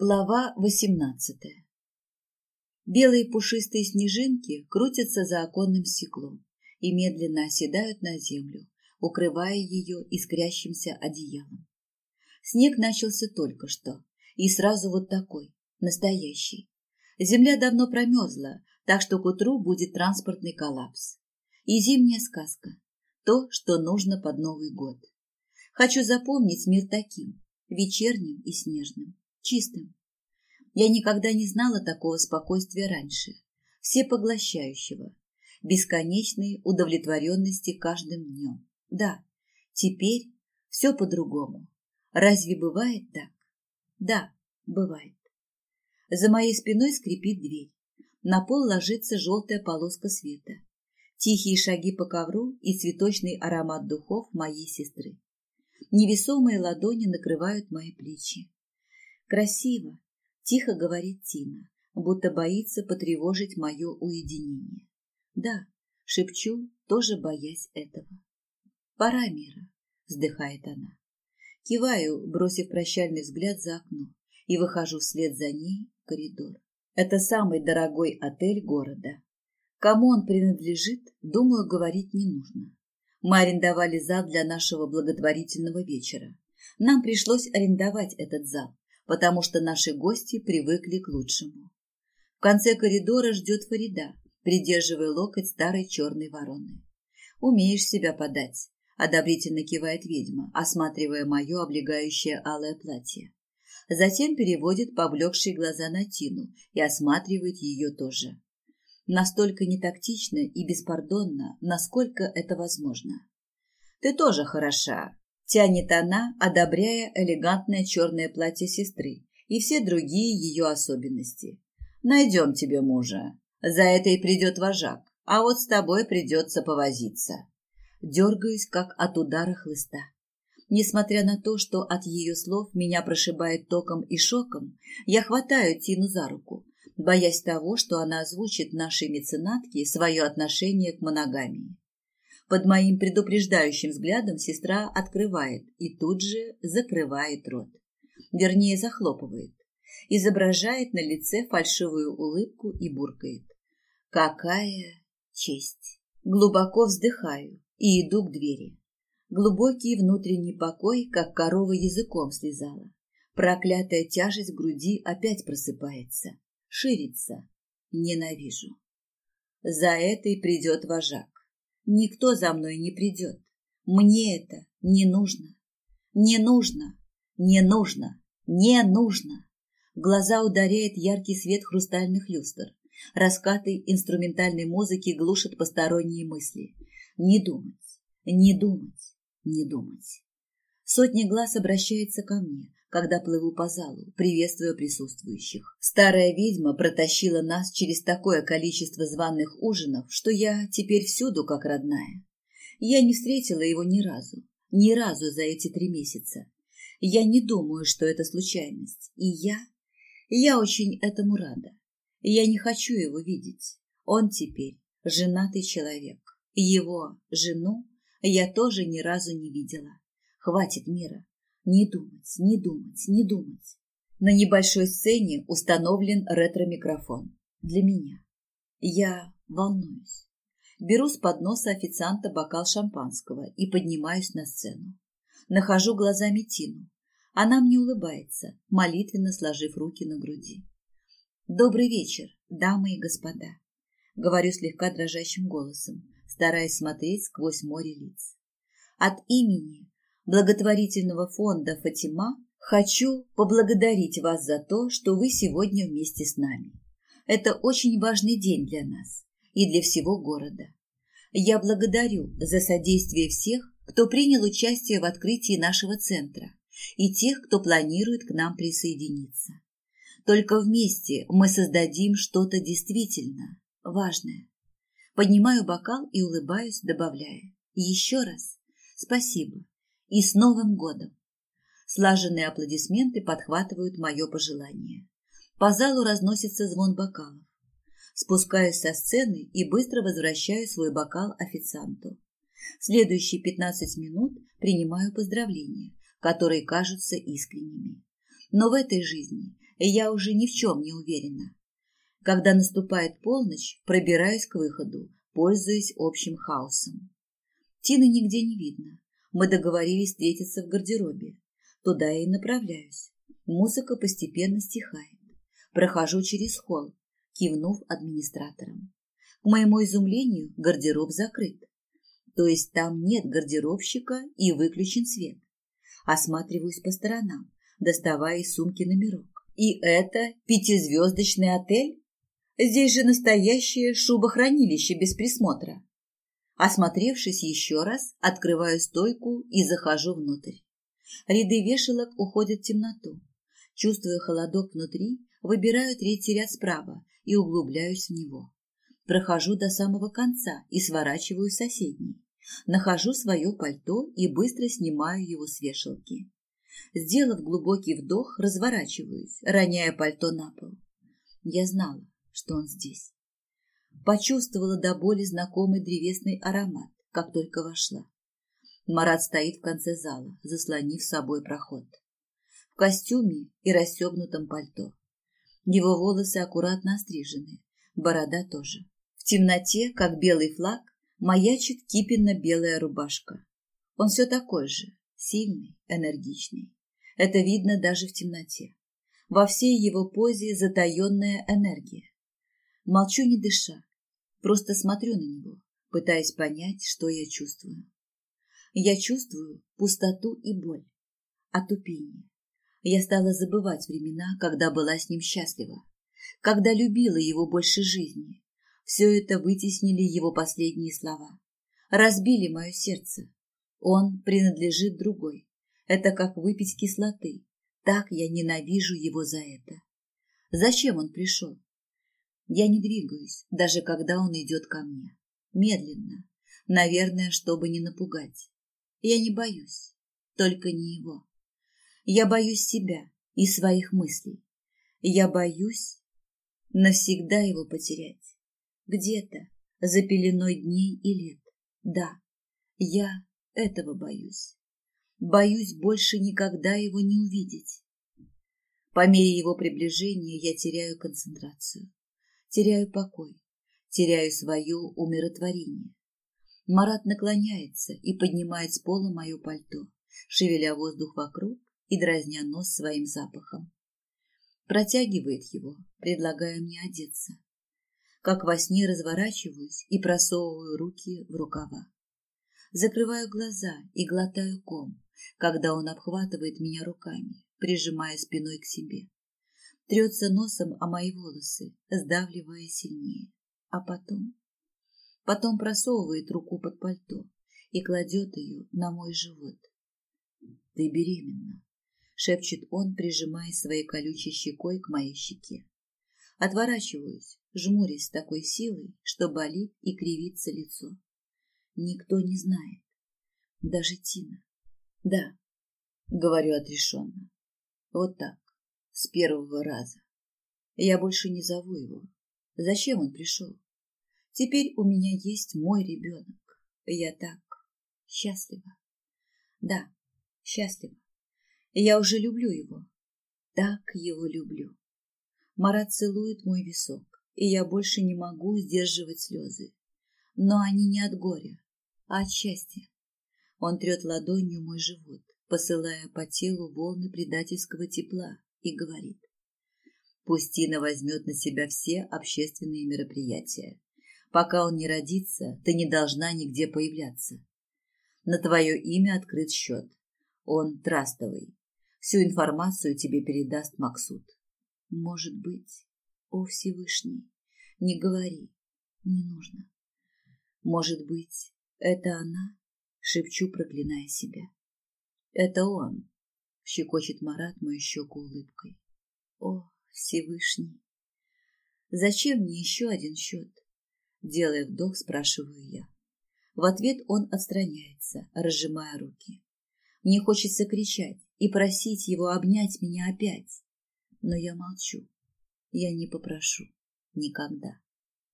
Глава восемнадцатая Белые пушистые снежинки крутятся за оконным стеклом и медленно оседают на землю, укрывая ее искрящимся одеялом. Снег начался только что, и сразу вот такой, настоящий. Земля давно промерзла, так что к утру будет транспортный коллапс. И зимняя сказка – то, что нужно под Новый год. Хочу запомнить мир таким, вечерним и снежным чистым. Я никогда не знала такого спокойствия раньше, всепоглощающего, бесконечной удовлетворенности каждым днем. Да, теперь все по-другому. Разве бывает так? Да, бывает. За моей спиной скрипит дверь. На пол ложится желтая полоска света. Тихие шаги по ковру и цветочный аромат духов моей сестры. Невесомые ладони накрывают мои плечи. Красиво, тихо говорит Тина, будто боится потревожить мое уединение. Да, шепчу, тоже боясь этого. Пора, Мира, вздыхает она. Киваю, бросив прощальный взгляд за окно, и выхожу вслед за ней в коридор. Это самый дорогой отель города. Кому он принадлежит, думаю, говорить не нужно. Мы арендовали зал для нашего благотворительного вечера. Нам пришлось арендовать этот зал, потому что наши гости привыкли к лучшему. В конце коридора ждет Фарида, придерживая локоть старой черной вороны. «Умеешь себя подать», — одобрительно кивает ведьма, осматривая мое облегающее алое платье. Затем переводит поблекшие глаза на Тину и осматривает ее тоже. Настолько нетактично и беспардонно, насколько это возможно. «Ты тоже хороша», Тянет она, одобряя элегантное черное платье сестры и все другие ее особенности. Найдем тебе мужа. За это и придет вожак, а вот с тобой придется повозиться. Дергаюсь, как от удара хлыста. Несмотря на то, что от ее слов меня прошибает током и шоком, я хватаю Тину за руку, боясь того, что она озвучит нашей меценатке свое отношение к моногамии. Под моим предупреждающим взглядом сестра открывает и тут же закрывает рот. Вернее, захлопывает. Изображает на лице фальшивую улыбку и буркает. Какая честь! Глубоко вздыхаю и иду к двери. Глубокий внутренний покой, как корова языком слезала. Проклятая тяжесть в груди опять просыпается, ширится. Ненавижу. За этой придет вожак. Никто за мной не придет. Мне это не нужно. Не нужно. Не нужно. Не нужно. В глаза ударяет яркий свет хрустальных люстр. Раскаты инструментальной музыки глушат посторонние мысли. Не думать, не думать, не думать. Сотни глаз обращается ко мне, когда плыву по залу, приветствуя присутствующих. Старая ведьма протащила нас через такое количество званых ужинов, что я теперь всюду как родная. Я не встретила его ни разу, ни разу за эти три месяца. Я не думаю, что это случайность. И я... Я очень этому рада. Я не хочу его видеть. Он теперь женатый человек. Его жену я тоже ни разу не видела. Хватит мира. Не думать, не думать, не думать. На небольшой сцене установлен ретро-микрофон. Для меня. Я волнуюсь. Беру с подноса официанта бокал шампанского и поднимаюсь на сцену. Нахожу глазами Тину. Она мне улыбается, молитвенно сложив руки на груди. «Добрый вечер, дамы и господа», — говорю слегка дрожащим голосом, стараясь смотреть сквозь море лиц. От имени благотворительного фонда «Фатима» хочу поблагодарить вас за то, что вы сегодня вместе с нами. Это очень важный день для нас и для всего города. Я благодарю за содействие всех, кто принял участие в открытии нашего центра и тех, кто планирует к нам присоединиться. Только вместе мы создадим что-то действительно важное. Поднимаю бокал и улыбаюсь, добавляя. Еще раз спасибо и с Новым годом! Слаженные аплодисменты подхватывают мое пожелание. По залу разносится звон бокалов. Спускаюсь со сцены и быстро возвращаю свой бокал официанту. Следующие 15 минут принимаю поздравления, которые кажутся искренними. Но в этой жизни я уже ни в чем не уверена. Когда наступает полночь, пробираюсь к выходу, пользуясь общим хаосом. Тины нигде не видно. Мы договорились встретиться в гардеробе. Туда я и направляюсь. Музыка постепенно стихает. Прохожу через холл, кивнув администратором. К моему изумлению, гардероб закрыт. То есть там нет гардеробщика и выключен свет. Осматриваюсь по сторонам, доставая из сумки номерок. И это пятизвездочный отель? Здесь же настоящее шубохранилище без присмотра. Осмотревшись еще раз, открываю стойку и захожу внутрь. Ряды вешалок уходят в темноту. Чувствуя холодок внутри, выбираю третий ряд справа и углубляюсь в него. Прохожу до самого конца и сворачиваю соседний. Нахожу свое пальто и быстро снимаю его с вешалки. Сделав глубокий вдох, разворачиваюсь, роняя пальто на пол. Я знала, что он здесь. Почувствовала до боли знакомый древесный аромат, как только вошла. Марат стоит в конце зала, заслонив собой проход. В костюме и расстегнутом пальто. Его волосы аккуратно острижены, борода тоже. В темноте, как белый флаг, маячит кипенно-белая рубашка. Он все такой же, сильный, энергичный. Это видно даже в темноте. Во всей его позе затаенная энергия. Молчу не дыша, просто смотрю на него, пытаясь понять, что я чувствую. Я чувствую пустоту и боль, отупение. Я стала забывать времена, когда была с ним счастлива, когда любила его больше жизни. Все это вытеснили его последние слова. Разбили мое сердце. Он принадлежит другой. Это как выпить кислоты. Так я ненавижу его за это. Зачем он пришел? Я не двигаюсь, даже когда он идет ко мне. Медленно. Наверное, чтобы не напугать. Я не боюсь. Только не его. Я боюсь себя и своих мыслей. Я боюсь навсегда его потерять. Где-то за пеленой дней и лет. Да, я этого боюсь. Боюсь больше никогда его не увидеть. По мере его приближения я теряю концентрацию, теряю покой, теряю свое умиротворение. Марат наклоняется и поднимает с пола мое пальто, шевеля воздух вокруг и дразня нос своим запахом. Протягивает его, предлагая мне одеться. Как во сне разворачиваюсь и просовываю руки в рукава. Закрываю глаза и глотаю ком, когда он обхватывает меня руками, прижимая спиной к себе. Трется носом о мои волосы, сдавливая сильнее. А потом... Потом просовывает руку под пальто и кладет ее на мой живот. «Ты беременна», — шепчет он, прижимая своей колючей щекой к моей щеке. Отворачиваюсь, жмурясь с такой силой, что болит и кривится лицо. Никто не знает, даже Тина. Да, говорю отрешенно. Вот так, с первого раза. Я больше не зову его. Зачем он пришел? Теперь у меня есть мой ребенок. Я так счастлива. Да, счастлива. Я уже люблю его. Так его люблю. Марат целует мой висок, и я больше не могу сдерживать слезы. Но они не от горя, а от счастья. Он трет ладонью мой живот, посылая по телу волны предательского тепла, и говорит. Пусть Тина возьмет на себя все общественные мероприятия. Пока он не родится, ты не должна нигде появляться. На твое имя открыт счет. Он трастовый. Всю информацию тебе передаст Максут. Может быть, о Всевышний, не говори, не нужно. Может быть, это она? шепчу, проклиная себя. Это он, щекочет Марат мою щеку улыбкой. О, Всевышний! Зачем мне еще один счет? Делая вдох, спрашиваю я. В ответ он отстраняется, разжимая руки. Мне хочется кричать и просить его обнять меня опять. Но я молчу. Я не попрошу. Никогда.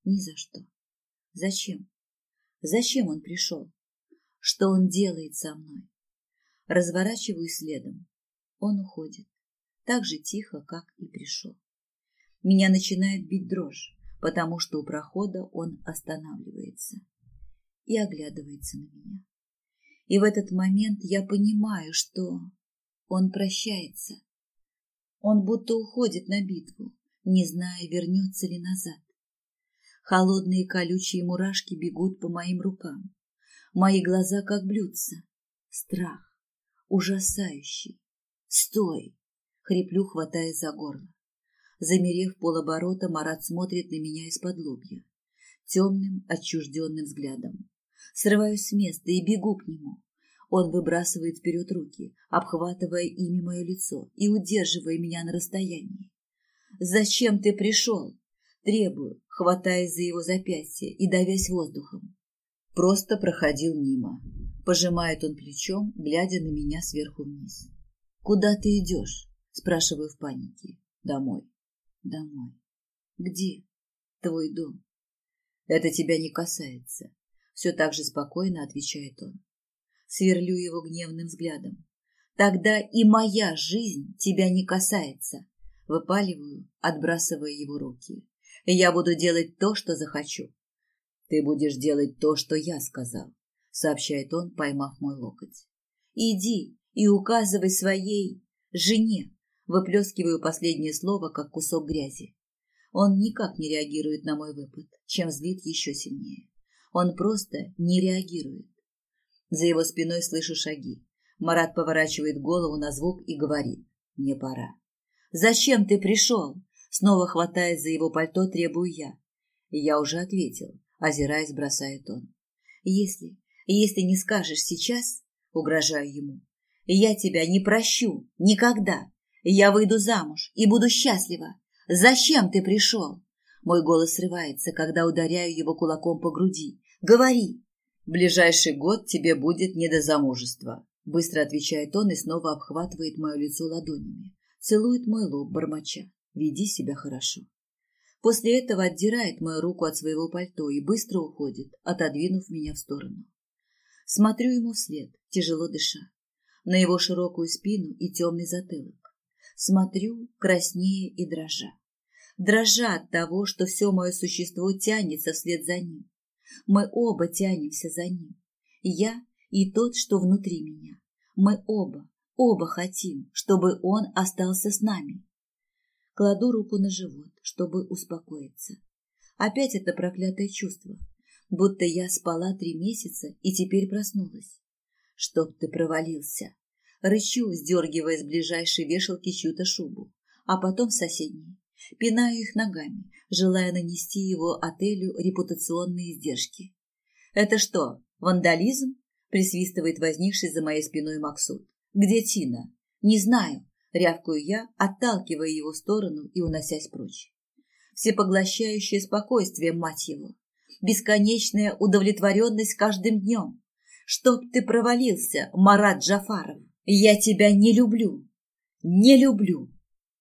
Ни за что. Зачем? Зачем он пришел? Что он делает со мной? Разворачиваюсь следом. Он уходит. так же тихо, как и пришел. Меня начинает бить дрожь, потому что у прохода он останавливается и оглядывается на меня. И в этот момент я понимаю, что он прощается. Он будто уходит на битву, не зная, вернется ли назад. Холодные колючие мурашки бегут по моим рукам. Мои глаза как блюдца. Страх. Ужасающий. Стой! Хриплю, хватаясь за горло. Замерев полоборота, Марат смотрит на меня из-под лобья. Темным, отчужденным взглядом. Срываюсь с места и бегу к нему. Он выбрасывает вперед руки, обхватывая ими мое лицо и удерживая меня на расстоянии. «Зачем ты пришел?» Требую, хватаясь за его запястье и давясь воздухом. Просто проходил мимо. Пожимает он плечом, глядя на меня сверху вниз. «Куда ты идешь?» Спрашиваю в панике. «Домой». «Домой». «Где?» «Твой дом». «Это тебя не касается», — все так же спокойно отвечает он. Сверлю его гневным взглядом. «Тогда и моя жизнь тебя не касается», — выпаливаю, отбрасывая его руки. Я буду делать то, что захочу. Ты будешь делать то, что я сказал, сообщает он, поймав мой локоть. Иди и указывай своей жене. Выплескиваю последнее слово, как кусок грязи. Он никак не реагирует на мой выпад, чем злит еще сильнее. Он просто не реагирует. За его спиной слышу шаги. Марат поворачивает голову на звук и говорит «Мне пора». «Зачем ты пришел? Снова хватаясь за его пальто, требую я. Я уже ответил, озираясь, бросает он. Если, если не скажешь сейчас, угрожаю ему, я тебя не прощу, никогда. Я выйду замуж и буду счастлива. Зачем ты пришел? Мой голос срывается, когда ударяю его кулаком по груди. Говори. Ближайший год тебе будет не до замужества. Быстро отвечает он и снова обхватывает мое лицо ладонями. Целует мой лоб, бормоча. Веди себя хорошо. После этого отдирает мою руку от своего пальто и быстро уходит, отодвинув меня в сторону. Смотрю ему вслед, тяжело дыша, на его широкую спину и темный затылок. Смотрю, краснее и дрожа. Дрожа от того, что все мое существо тянется вслед за ним. Мы оба тянемся за ним. Я и тот, что внутри меня. Мы оба, оба хотим, чтобы он остался с нами. Кладу руку на живот, чтобы успокоиться. Опять это проклятое чувство, будто я спала три месяца и теперь проснулась. Чтоб ты провалился. Рычу, сдергивая с ближайшей вешалки чью-то шубу, а потом соседней. Пинаю их ногами, желая нанести его отелю репутационные издержки. «Это что, вандализм?» – присвистывает возникший за моей спиной Максут. «Где Тина?» «Не знаю рявкаю я, отталкивая его в сторону и уносясь прочь. Всепоглощающее спокойствие, мать его. Бесконечная удовлетворенность каждым днем. Чтоб ты провалился, Марат Джафаров. Я тебя не люблю. Не люблю.